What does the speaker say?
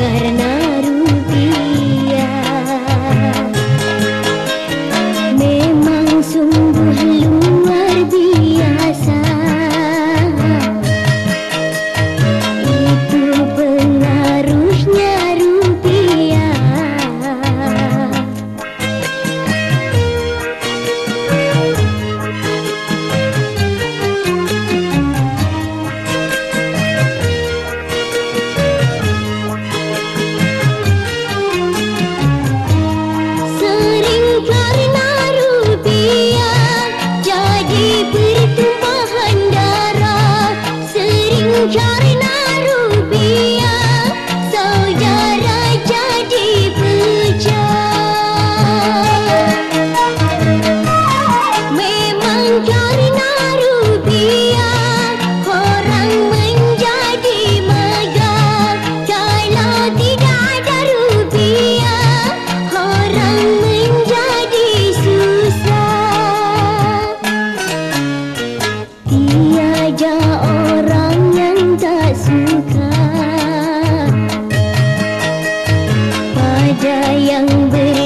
करना। mencari wajah yang ber